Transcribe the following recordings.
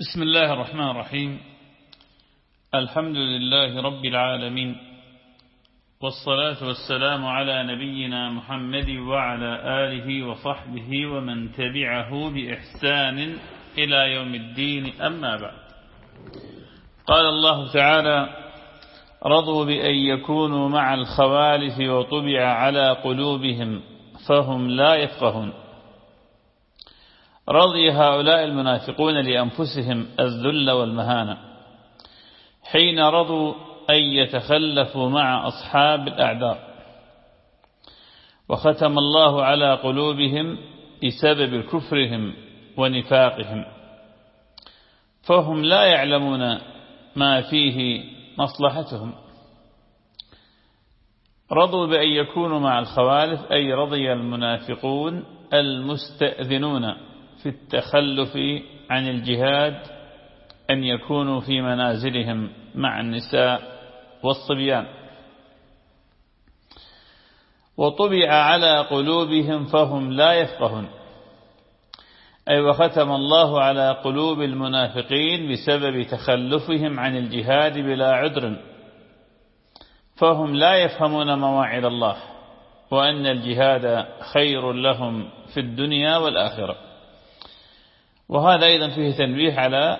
بسم الله الرحمن الرحيم. الحمد لله رب العالمين. والصلاة والسلام على نبينا محمد وعلى آله وصحبه ومن تبعه بإحسان إلى يوم الدين. أما بعد. قال الله تعالى رضوا بأن يكونوا مع الخوالف وطبع على قلوبهم فهم لا يفقهون. رضي هؤلاء المنافقون لأنفسهم الذل والمهانة حين رضوا أن يتخلفوا مع أصحاب الأعذار وختم الله على قلوبهم بسبب كفرهم ونفاقهم فهم لا يعلمون ما فيه مصلحتهم. رضوا بأن يكونوا مع الخوالف أي رضي المنافقون المستأذنون. في التخلف عن الجهاد أن يكونوا في منازلهم مع النساء والصبيان. وطبع على قلوبهم فهم لا يفقهون. أي وختم الله على قلوب المنافقين بسبب تخلفهم عن الجهاد بلا عذر. فهم لا يفهمون مواعظ الله وأن الجهاد خير لهم في الدنيا والآخرة. وهذا أيضا فيه تنبيه على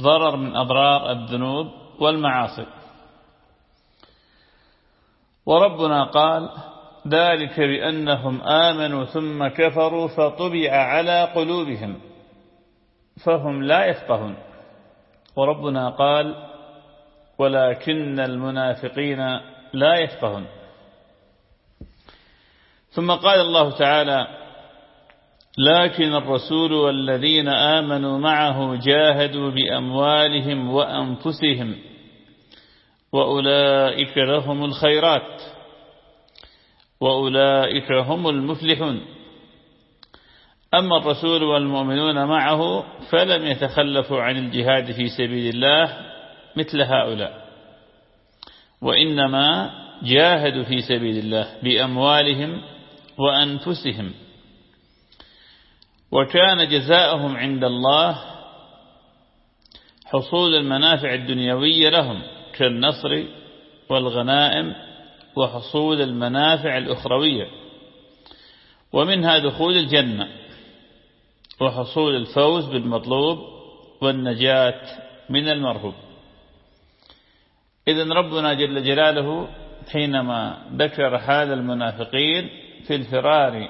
ضرر من أضرار الذنوب والمعاصي. وربنا قال ذلك بأنهم آمنوا ثم كفروا فطبع على قلوبهم فهم لا يفقهون. وربنا قال ولكن المنافقين لا يفقهون. ثم قال الله تعالى لكن الرسول والذين آمنوا معه جاهدوا بأموالهم وأنفسهم وأولئك لهم الخيرات وأولئك هم المفلحون. أما الرسول والمؤمنون معه فلم يتخلفوا عن الجهاد في سبيل الله مثل هؤلاء وإنما جاهدوا في سبيل الله بأموالهم وأنفسهم. وكان جزاؤهم عند الله حصول المنافع الدنيوية لهم كالنصر والغنائم وحصول المنافع الأخروية. ومنها دخول الجنة وحصول الفوز بالمطلوب والنجاة من المرهوب. إذن ربنا جل جلاله حينما ذكر هذا المنافقين في الفرار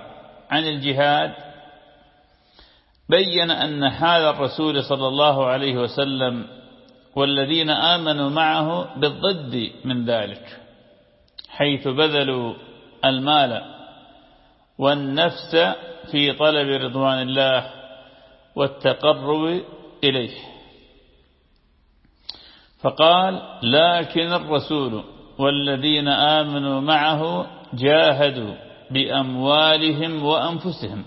عن الجهاد بين أن هذا الرسول صلى الله عليه وسلم والذين آمنوا معه بالضد من ذلك حيث بذلوا المال والنفس في طلب رضوان الله والتقرب إليه. فقال لكن الرسول والذين آمنوا معه جاهدوا بأموالهم وأنفسهم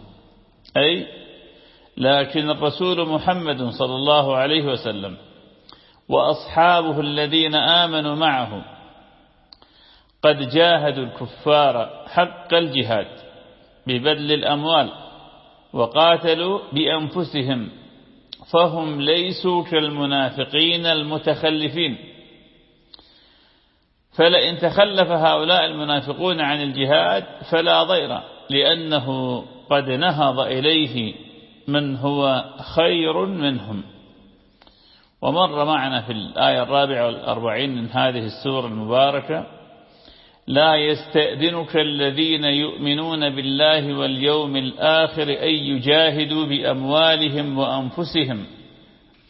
أي لكن الرسول محمد صلى الله عليه وسلم وأصحابه الذين آمنوا معه قد جاهدوا الكفار حق الجهاد ببذل الأموال وقاتلوا بأنفسهم فهم ليسوا كالمنافقين المتخلفين. فلئن تخلف هؤلاء المنافقون عن الجهاد فلا ضير لأنه قد نهض إليه من هو خير منهم. ومر معنا في الآية الرابعة والأربعين من هذه السورة المباركة لا يستأذنك الذين يؤمنون بالله واليوم الآخر أن يجاهدوا بأموالهم وأنفسهم.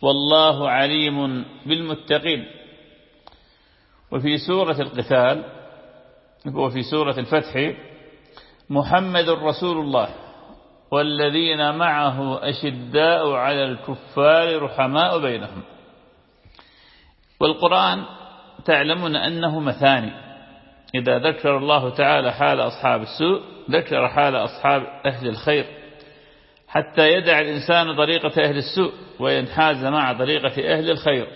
والله عليم بالمتقين. وفي سورة القتال وفي سورة الفتح محمد رسول الله. والذين معه أشداء على الكفار رحماء بينهم. والقرآن تعلمون أنه مثاني. إذا ذكر الله تعالى حال أصحاب السوء ذكر حال أصحاب أهل الخير. حتى يدع الإنسان طريقة أهل السوء وينحاز مع طريقة أهل الخير.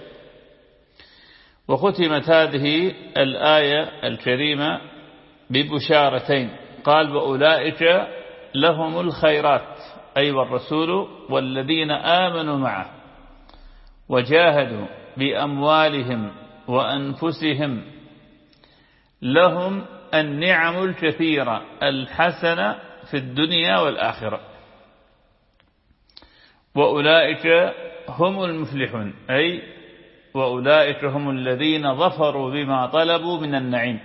وختمت هذه الآية الكريمة ببشارتين. قال وأولئك لهم الخيرات أي والرسول والذين آمنوا معه وجاهدوا بأموالهم وأنفسهم لهم النعم الكثيرة الحسنة في الدنيا والآخرة. وأولئك هم المفلحون أي وأولئك هم الذين ظفروا بما طلبوا من النعيم.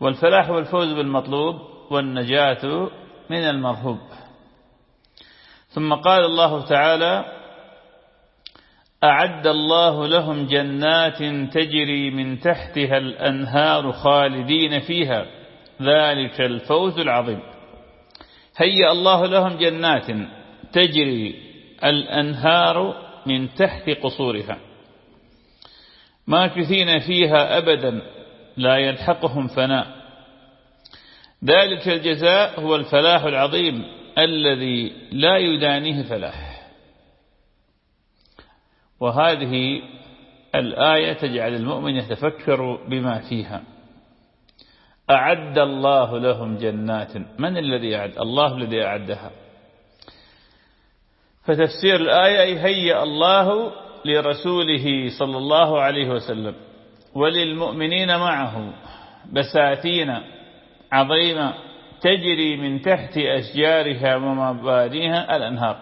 والفلاح والفوز بالمطلوب والنجاة من المرهوب. ثم قال الله تعالى أعد الله لهم جنات تجري من تحتها الأنهار خالدين فيها. ذلك الفوز العظيم. هيأ الله لهم جنات تجري الأنهار من تحت قصورها. ماكثين فيها أبدا لا يلحقهم فناء. ذلك الجزاء هو الفلاح العظيم الذي لا يدانيه فلاح. وهذه الآية تجعل المؤمن يتفكر بما فيها. أعد الله لهم جنات. من الذي أعد؟ الله الذي أعدها. فتفسير الآية هيأ الله لرسوله صلى الله عليه وسلم وللمؤمنين معه بساتين عظيمة تجري من تحت أشجارها ومبانيها الأنهار.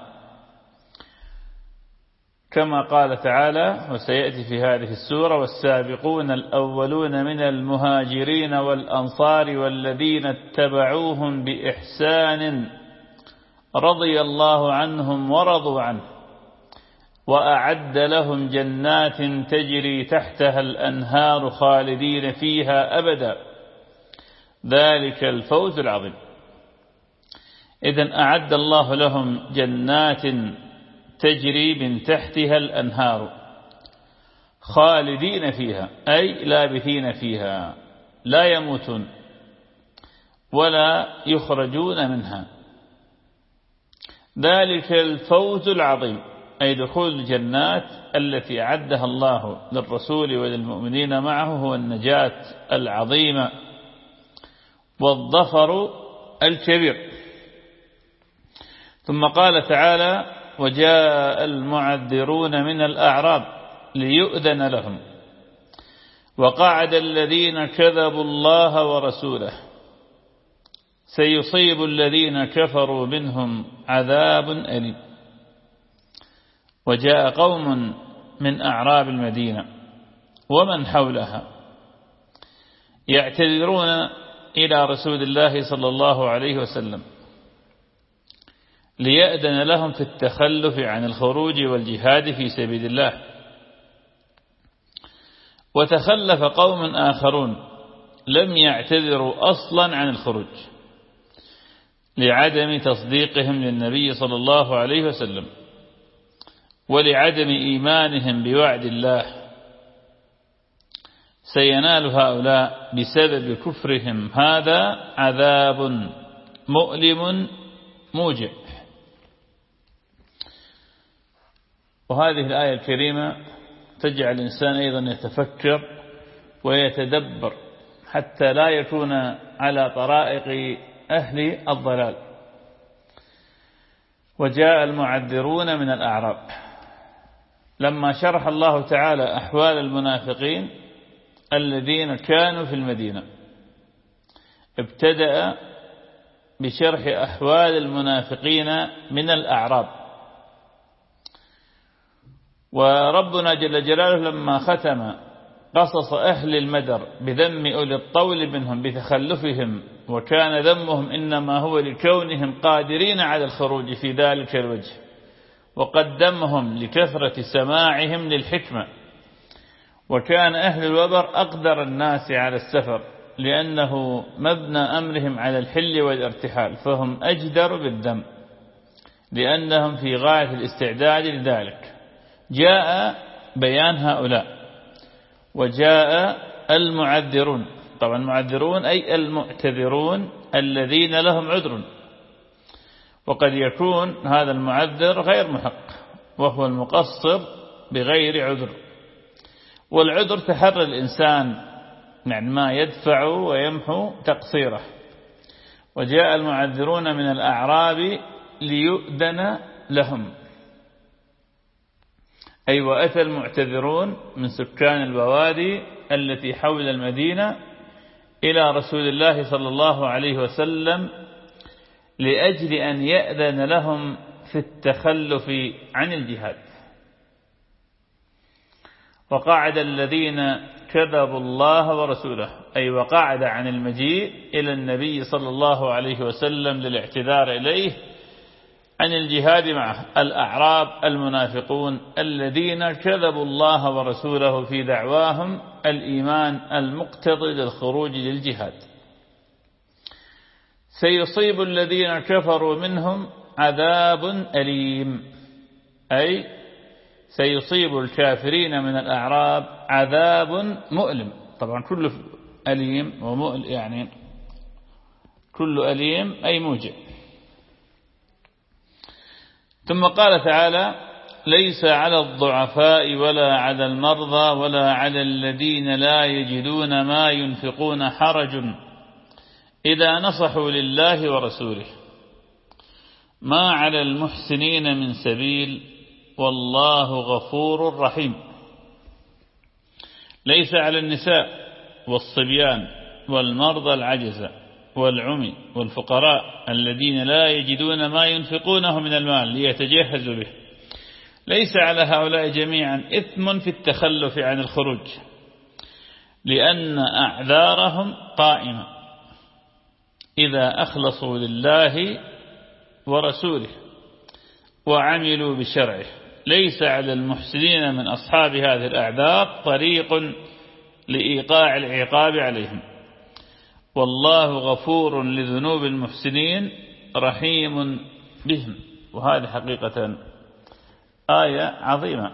كما قال تعالى وسيأتي في هذه السورة والسابقون الأولون من المهاجرين والأنصار والذين اتبعوهم بإحسان رضي الله عنهم ورضوا عنه. وأعد لهم جنات تجري تحتها الأنهار خالدين فيها أبدا. ذلك الفوز العظيم. إذا أعد الله لهم جنات تجري من تحتها الأنهار خالدين فيها أي لابثين فيها لا يموتون ولا يخرجون منها. ذلك الفوز العظيم أي دخول الجنات التي أعدها الله للرسول وللمؤمنين معه هو النجاة العظيمة. والظفر الكبير. ثم قال تعالى وجاء المعذرون من الأعراب ليؤذن لهم. وقعد الذين كذبوا الله ورسوله. سيصيب الذين كفروا منهم عذاب أليم. وجاء قوم من أعراب المدينة. ومن حولها. يعتذرون إلى رسول الله صلى الله عليه وسلم ليأذن لهم في التخلف عن الخروج والجهاد في سبيل الله. وتخلف قوم آخرون لم يعتذروا أصلا عن الخروج لعدم تصديقهم للنبي صلى الله عليه وسلم ولعدم إيمانهم بوعد الله. سينال هؤلاء بسبب كفرهم. هذا عذاب مؤلم موجع. وهذه الآية الكريمة تجعل الإنسان أيضا يتفكر ويتدبر حتى لا يكون على طرائق أهل الضلال. وجاء المعذرون من الأعراب. لما شرح الله تعالى أحوال المنافقين الذين كانوا في المدينة. ابتدأ بشرح أحوال المنافقين من الأعراب. وربنا جل جلاله لما ختم قصص أهل المدر بذم أولي الطول منهم بتخلفهم وكان ذمهم إنما هو لكونهم قادرين على الخروج في ذلك الوجه وقدمهم لكثرة سماعهم للحكمة. وكان أهل الوبر أقدر الناس على السفر لأنه مبنى أمرهم على الحل والارتحال فهم أجدر بالذم لأنهم في غاية الاستعداد لذلك. جاء بيان هؤلاء وجاء المعذرون. طبعا المعذرون أي المعتذرون الذين لهم عذر. وقد يكون هذا المعذر غير محق وهو المقصر بغير عذر. والعذر تحرى الإنسان يعني ما يدفع ويمحو تقصيره. وجاء المعذرون من الأعراب ليؤذن لهم. أي وأتى المعتذرون من سكان البوادي التي حول المدينة إلى رسول الله صلى الله عليه وسلم لأجل أن يأذن لهم في التخلف عن الجهاد. وقعد الذين كذبوا الله ورسوله أي وقعد عن المجيء إلى النبي صلى الله عليه وسلم للاعتذار إليه عن الجهاد معه الأعراب المنافقون الذين كذبوا الله ورسوله في دعواهم الإيمان المقتضي للخروج للجهاد. سيصيب الذين كفروا منهم عذاب أليم أي سيصيب الكافرين من الأعراب عذاب مؤلم. طبعا كله أليم ومؤل يعني كل أليم أي موجع. ثم قال تعالى ليس على الضعفاء ولا على المرضى ولا على الذين لا يجدون ما ينفقون حرج. إذا نصحوا لله ورسوله ما على المحسنين من سبيل والله غفور رحيم. ليس على النساء والصبيان والمرضى العجزة والعمي والفقراء الذين لا يجدون ما ينفقونه من المال ليتجهزوا به. ليس على هؤلاء جميعا إثم في التخلف عن الخروج لأن أعذارهم قائمة. إذا أخلصوا لله ورسوله وعملوا بشرعه. ليس على المحسنين من أصحاب هذه الأعذار طريق لإيقاع العقاب عليهم. والله غفور لذنوب المحسنين رحيم بهم. وهذه حقيقة آية عظيمة.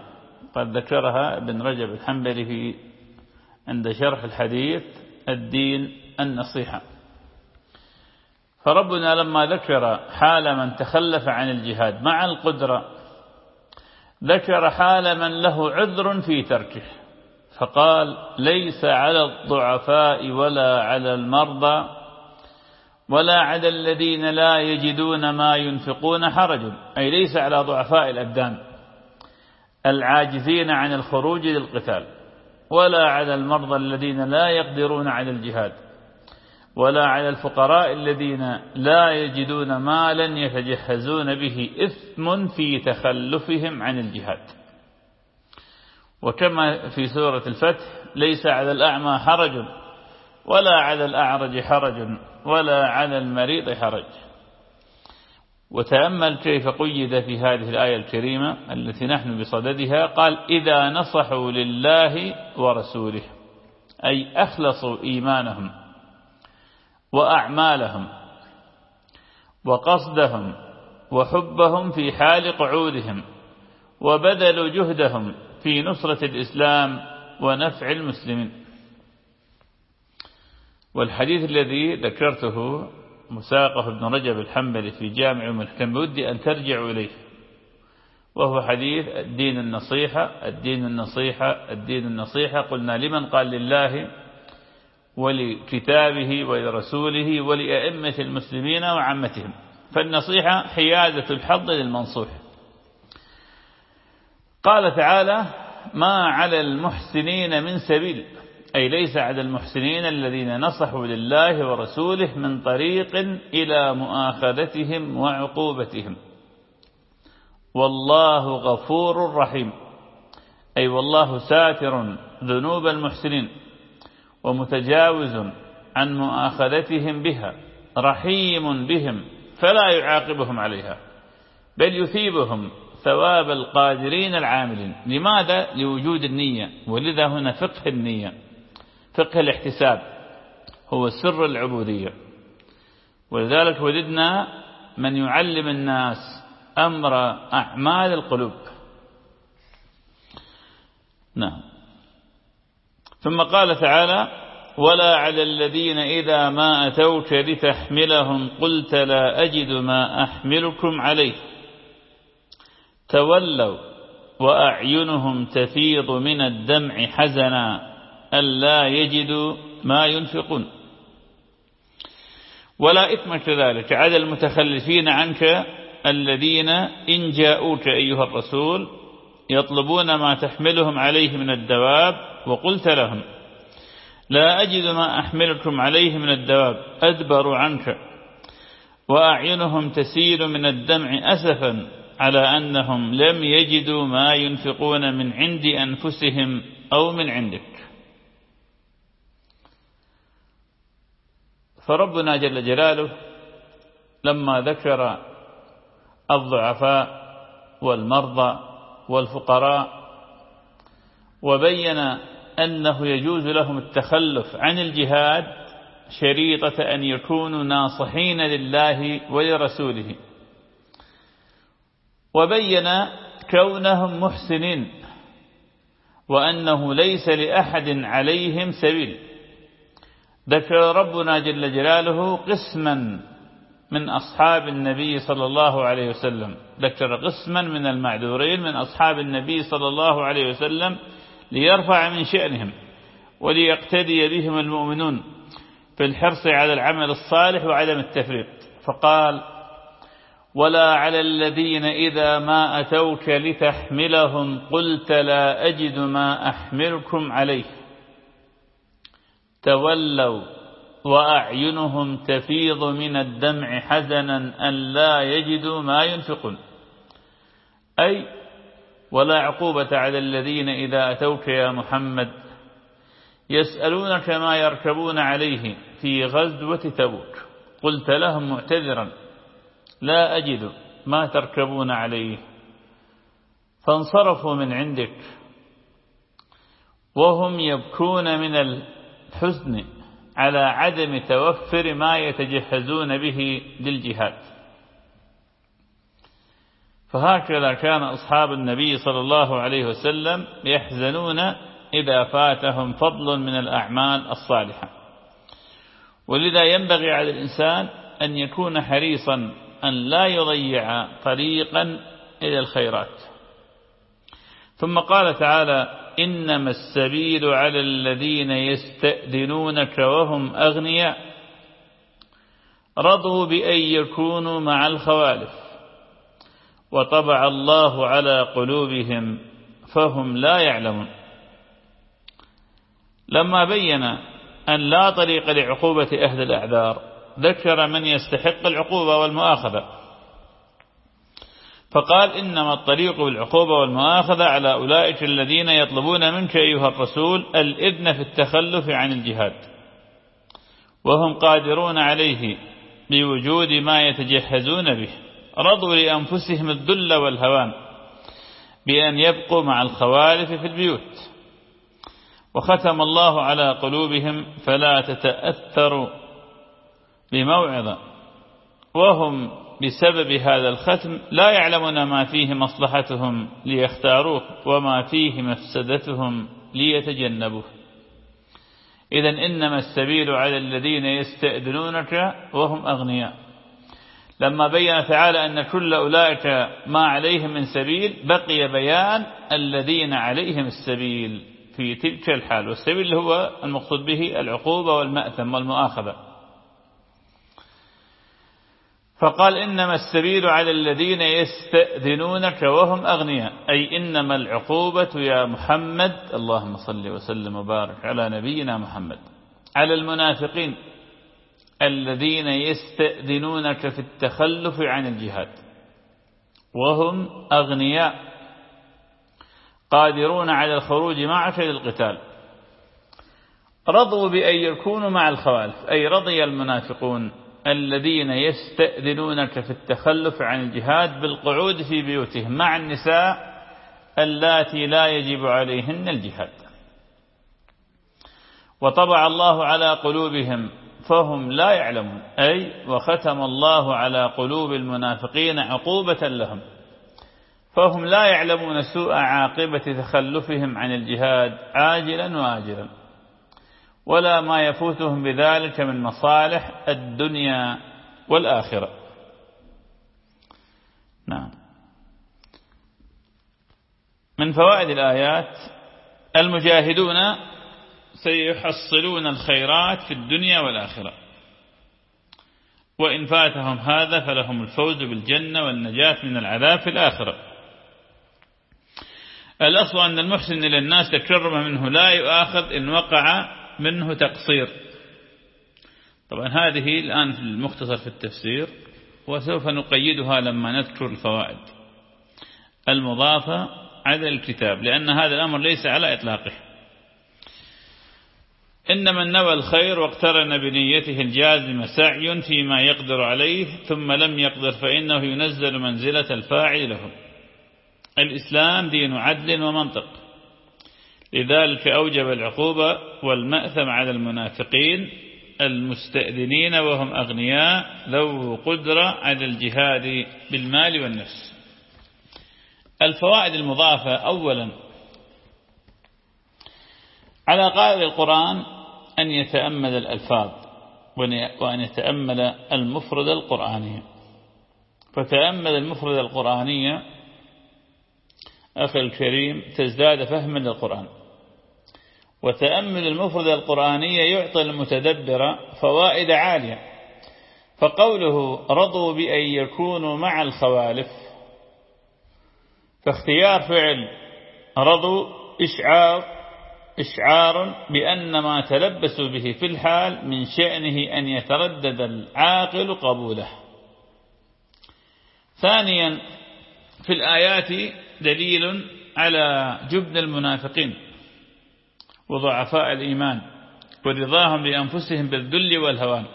قد ذكرها ابن رجب الحنبلي في عند شرح الحديث الدين النصيحة. فربنا لما ذكر حال من تخلف عن الجهاد مع القدرة ذكر حال من له عذر في تركه فقال ليس على الضعفاء ولا على المرضى ولا على الذين لا يجدون ما ينفقون حرج. أي ليس على ضعفاء الأبدان العاجزين عن الخروج للقتال ولا على المرضى الذين لا يقدرون على الجهاد. ولا على الفقراء الذين لا يجدون مالا يتجهزون به إثم في تخلفهم عن الجهاد. وكما في سورة الفتح ليس على الأعمى حرج ولا على الأعرج حرج ولا على المريض حرج. وتأمل كيف قيد في هذه الآية الكريمة التي نحن بصددها قال إذا نصحوا لله ورسوله أي أخلصوا إيمانهم وأعمالهم وقصدهم وحبهم في حال قعودهم وبذلوا جهدهم في نصرة الإسلام ونفع المسلمين. والحديث الذي ذكرته مساقه ابن رجب الحنبلي في جامع المحكم بودي أن ترجعوا إليه. وهو حديث الدين النصيحة الدين النصيحة الدين النصيحة. قلنا لمن قال لله ولكتابه ولرسوله ولأئمة المسلمين وعامتهم فالنصيحة حيادة الحظ للمنصوح. قال تعالى ما على المحسنين من سبيل أي ليس على المحسنين الذين نصحوا لله ورسوله من طريق إلى مؤاخذتهم وعقوبتهم. والله غفور رحيم. أي والله ساتر ذنوب المحسنين. ومتجاوز عن مؤاخذتهم بها رحيم بهم فلا يعاقبهم عليها بل يثيبهم ثواب القادرين العاملين. لماذا؟ لوجود النية ولذا هنا فقه النية. فقه الاحتساب هو سر العبودية. ولذلك وجدنا من يعلم الناس أمر أعمال القلوب. نعم. ثم قال تعالى ولا على الذين إذا ما أتوك لتحملهم قلت لا أجد ما أحملكم عليه تولوا وأعينهم تفيض من الدمع حزنا ألا يجدوا ما ينفقون ولا إثم كذلك على المتخلفين عنك الذين إن جاءوك أيها الرسول يطلبون ما تحملهم عليه من الدواب وقلت لهم لا أجد ما أحملكم عليه من الدواب أدبر عنك وأعينهم تسيل من الدمع أسفا على أنهم لم يجدوا ما ينفقون من عند أنفسهم أو من عندك. فربنا جل جلاله لما ذكر الضعفاء والمرضى والفقراء وبين أنه يجوز لهم التخلف عن الجهاد شريطة أن يكونوا ناصحين لله ولرسوله. وبين كونهم محسنين وأنه ليس لأحد عليهم سبيل. ذكر ربنا جل جلاله قسما من أصحاب النبي صلى الله عليه وسلم. ذكر قسما من المعذورين من أصحاب النبي صلى الله عليه وسلم ليرفع من شأنهم وليقتدي بهم المؤمنون في الحرص على العمل الصالح وعدم التفريط. فقال ولا على الذين إذا ما أتوك لتحملهم قلت لا أجد ما أحملكم عليه. تولوا وأعينهم تفيض من الدمع حزنا أن لا يجدوا ما ينفقون. أي ولا عقوبة على الذين إذا أتوك يا محمد يسألونك ما يركبون عليه في غزوة تبوك. قلت لهم معتذرا لا أجد ما تركبون عليه. فانصرفوا من عندك وهم يبكون من الحزن. على عدم توفر ما يتجهزون به للجهاد. فهكذا كان أصحاب النبي صلى الله عليه وسلم يحزنون إذا فاتهم فضل من الأعمال الصالحة. ولذا ينبغي على الإنسان أن يكون حريصا أن لا يضيع طريقا إلى الخيرات. ثم قال تعالى إنما السبيل على الذين يستأذنونك وهم أغنياء. رضوا بأن يكونوا مع الخوالف. وطبع الله على قلوبهم فهم لا يعلمون. لما بين أن لا طريق لعقوبة أهل الأعذار ذكر من يستحق العقوبة والمؤاخذة. فقال إنما الطريق بالعقوبة والمؤاخذة على أولئك الذين يطلبون منك أيها الرسول الإذن في التخلف عن الجهاد. وهم قادرون عليه بوجود ما يتجهزون به رضوا لأنفسهم الذل والهوان بأن يبقوا مع الخوالف في البيوت. وختم الله على قلوبهم فلا تتأثروا بموعظة. وهم بسبب هذا الختم لا يعلمون ما فيه مصلحتهم ليختاروه وما فيه مفسدتهم ليتجنبوه. إذا إنما السبيل على الذين يستأذنونك وهم أغنياء. لما بين تعالى أن كل أولئك ما عليهم من سبيل بقي بيان الذين عليهم السبيل في تلك الحال. والسبيل هو المقصود به العقوبة والمأثم والمؤاخذة. فقال إنما السبيل على الذين يستأذنونك وهم أغنياء. أي إنما العقوبة يا محمد اللهم صل وسلم وبارك على نبينا محمد. على المنافقين الذين يستأذنونك في التخلف عن الجهاد. وهم أغنياء قادرون على الخروج معك للقتال. رضوا بأن يكونوا مع الخوالف. أي رضي المنافقون. الذين يستأذنونك في التخلف عن الجهاد بالقعود في بيوتهم مع النساء اللاتي لا يجب عليهن الجهاد. وطبع الله على قلوبهم فهم لا يعلمون أي وختم الله على قلوب المنافقين عقوبة لهم. فهم لا يعلمون سوء عاقبة تخلفهم عن الجهاد عاجلا وآجلا. ولا ما يفوتهم بذلك من مصالح الدنيا والآخرة. نعم. من فوائد الآيات المجاهدون سيحصلون الخيرات في الدنيا والآخرة. وإن فاتهم هذا فلهم الفوز بالجنة والنجاة من العذاب في الآخرة. الأصل أن المحسن إلى الناس تكرم منه لا يؤاخذ إن وقع منه تقصير. طبعا هذه الآن المختصر في التفسير وسوف نقيدها لما نذكر الفوائد. المضافة على الكتاب لأن هذا الأمر ليس على إطلاقه. إن من نوى الخير واقترن بنيته الجازمة سعي فيما يقدر عليه ثم لم يقدر فإنه ينزل منزلة الفاعل له الإسلام دين عدل ومنطق. لذلك أوجب العقوبة والمأثم على المنافقين المستأذنين وهم أغنياء ذو قدرة على الجهاد بالمال والنفس. الفوائد المضافة أولا على قائل القرآن أن يتأمل الألفاظ وأن يتأمل المفرد القرآني. فتأمل المفرد القرآني أخي الكريم تزداد فهما للقرآن. وتأمل المفرد القرآني يعطي المتدبر فوائد عالية. فقوله رضوا بأن يكونوا مع الخوالف فاختيار فعل رضوا إشعار إشعار بأن ما تلبسوا به في الحال من شأنه أن يتردد العاقل قبوله. ثانيا في الآيات دليل على جبن المنافقين. وضعفاء الإيمان ورضاهم بأنفسهم بالذل والهوان.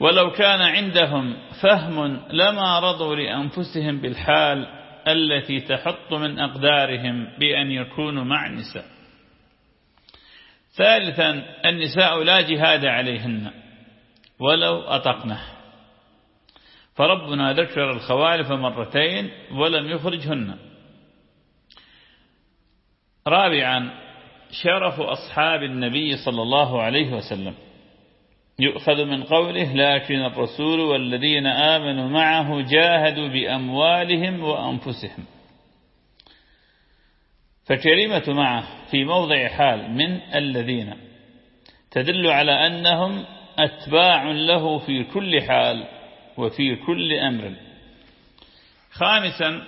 ولو كان عندهم فهم لما رضوا لأنفسهم بالحال التي تحط من أقدارهم بأن يكونوا مع النساء. ثالثا النساء لا جهاد عليهن ولو أطقنه فربنا ذكر الخوالف مرتين ولم يخرجهن. رابعا شرف أصحاب النبي صلى الله عليه وسلم. يؤخذ من قوله لكن الرسول والذين آمنوا معه جاهدوا بأموالهم وأنفسهم. فكلمة معه في موضع حال من الذين تدل على أنهم أتباع له في كل حال وفي كل أمر. خامسا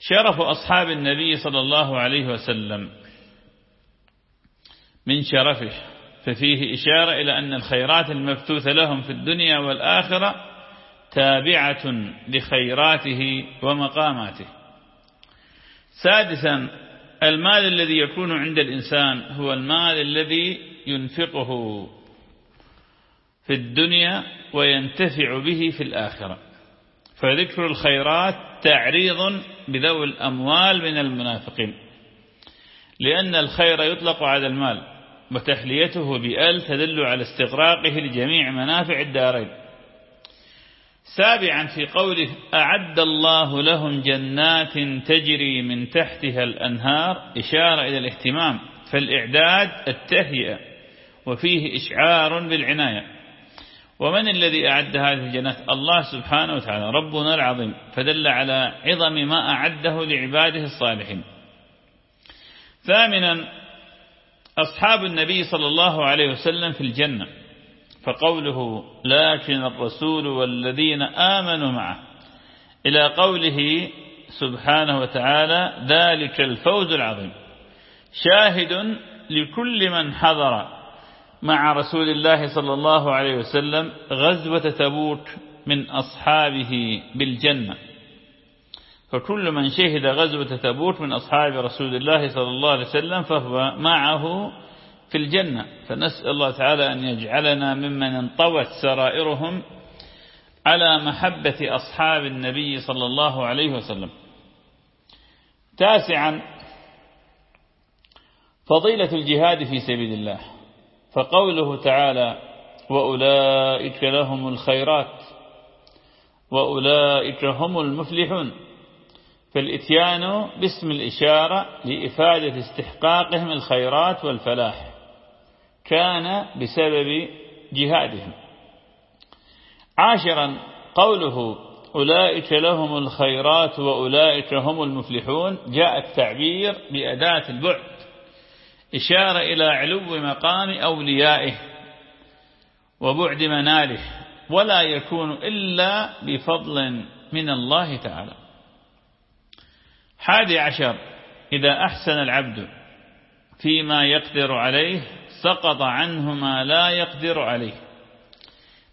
شرف أصحاب النبي صلى الله عليه وسلم. من شرفه. ففيه إشارة إلى أن الخيرات المبثوثة لهم في الدنيا والآخرة تابعة لخيراته ومقاماته. سادسا المال الذي يكون عند الإنسان هو المال الذي ينفقه في الدنيا وينتفع به في الآخرة. فذكر الخيرات تعريض بذوي الأموال من المنافقين لأن الخير يطلق على المال. وتحليته بأل تدل على استغراقه لجميع منافع الدارين. سابعا في قوله أعد الله لهم جنات تجري من تحتها الأنهار. إشارة إلى الاهتمام. فالإعداد التهيئة وفيه إشعار بالعناية. ومن الذي أعد هذه الجنات؟ الله سبحانه وتعالى ربنا العظيم. فدل على عظم ما أعده لعباده الصالحين. ثامنا أصحاب النبي صلى الله عليه وسلم في الجنة فقوله لكن الرسول والذين آمنوا معه إلى قوله سبحانه وتعالى ذلك الفوز العظيم. شاهد لكل من حضر مع رسول الله صلى الله عليه وسلم غزوة تبوك من أصحابه بالجنة. فكل من شهد غزوة تبوك من أصحاب رسول الله صلى الله عليه وسلم فهو معه في الجنة. فنسأل الله تعالى أن يجعلنا ممن انطوت سرائرهم على محبة أصحاب النبي صلى الله عليه وسلم. تاسعا فضيلة الجهاد في سبيل الله. فقوله تعالى وأولئك لهم الخيرات وأولئك هم المفلحون فالإتيان باسم الإشارة لإفادة استحقاقهم الخيرات والفلاح. كان بسبب جهادهم. عاشرا قوله أولئك لهم الخيرات وأولئك هم المفلحون. جاء التعبير بأداة البعد. إشارة إلى علو مقام أوليائه وبعد مناله ولا يكون إلا بفضل من الله تعالى. حادي عشر. إذا أحسن العبد فيما يقدر عليه سقط عنه ما لا يقدر عليه.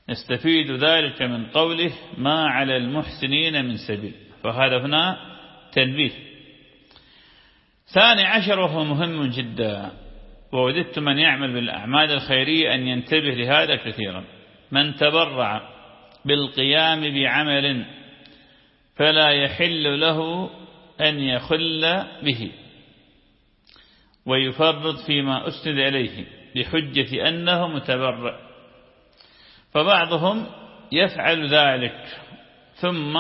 نستفيد ذلك من قوله ما على المحسنين من سبيل فهذا هنا تنبيه. ثاني عشر وهو مهم جدا ووددت من يعمل بالأعمال الخيرية أن ينتبه لهذا كثيرا. من تبرع بالقيام بعمل فلا يحل له أن يخل به ويفرط فيما أسند إليه بحجة أنه متبرع. فبعضهم يفعل ذلك ثم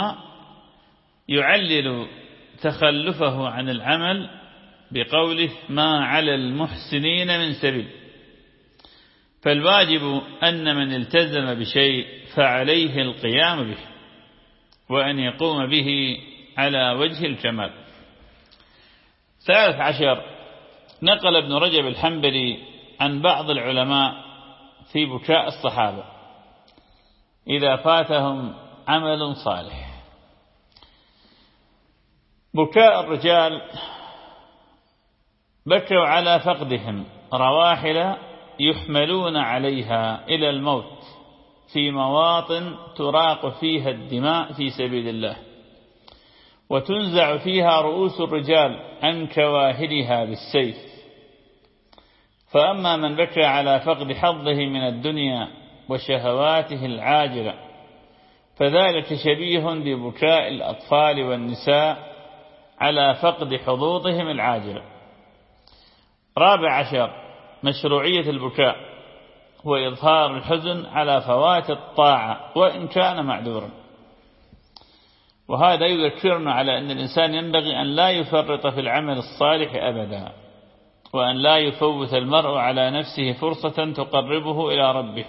يعلل تخلفه عن العمل بقوله ما على المحسنين من سبيل. فالواجب أن من التزم بشيء فعليه القيام به وأن يقوم به على وجه الكمال ثالث عشر نقل ابن رجب الحنبلي عن بعض العلماء في بكاء الصحابة. إذا فاتهم عمل صالح. بكاء الرجال بكوا على فقدهم. رواحل يحملون عليها إلى الموت. في مواطن تراق فيها الدماء في سبيل الله. وتنزع فيها رؤوس الرجال عن كواهلها بالسيف. فأما من بكى على فقد حظه من الدنيا وشهواته العاجلة فذلك شبيه ببكاء الأطفال والنساء على فقد حظوظهم العاجلة. رابع عشر مشروعية البكاء وإظهار الحزن على فوات الطاعة وإن كان معذورا. وهذا يذكرنا على أن الإنسان ينبغي أن لا يفرط في العمل الصالح أبدا وأن لا يفوت المرء على نفسه فرصة تقربه إلى ربه.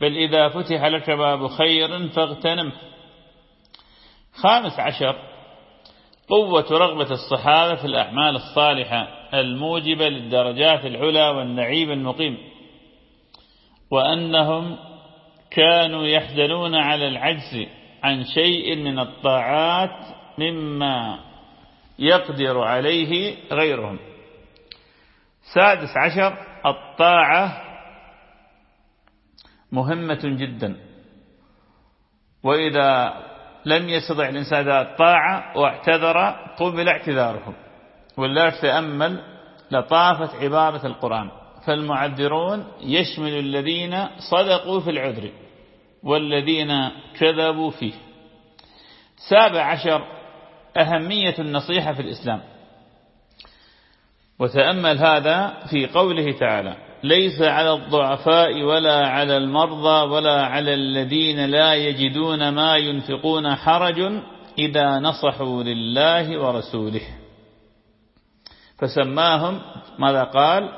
بل إذا فتح لك باب خير فاغتنمه خامس عشر قوة رغبة الصحابة في الأعمال الصالحة الموجبة للدرجات العلى والنعيم المقيم. وأنهم كانوا يحزنون على العجز عن شيء من الطاعات مما يقدر عليه غيرهم. سادس عشر الطاعة مهمة جدا. وإذا لم يستطع الإنسان الطاعة واعتذر قبل اعتذاره ولا تأمل لطافة عبارة القرآن. فالمعذرون يشمل الذين صدقوا في العذر. والذين كذبوا فيه. سابع عشر أهمية النصيحة في الإسلام. وتأمل هذا في قوله تعالى ليس على الضعفاء ولا على المرضى ولا على الذين لا يجدون ما ينفقون حرج إذا نصحوا لله ورسوله. فسماهم ماذا قال؟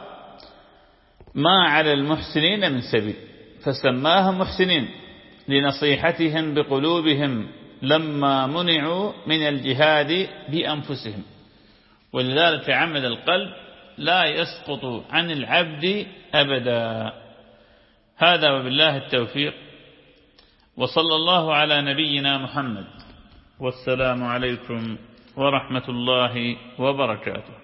ما على المحسنين من سبيل. فسماهم محسنين. لنصيحتهم بقلوبهم لما منعوا من الجهاد بأنفسهم. ولذلك عمل القلب لا يسقط عن العبد أبدا. هذا وبالله التوفيق. وصلى الله على نبينا محمد. والسلام عليكم ورحمة الله وبركاته.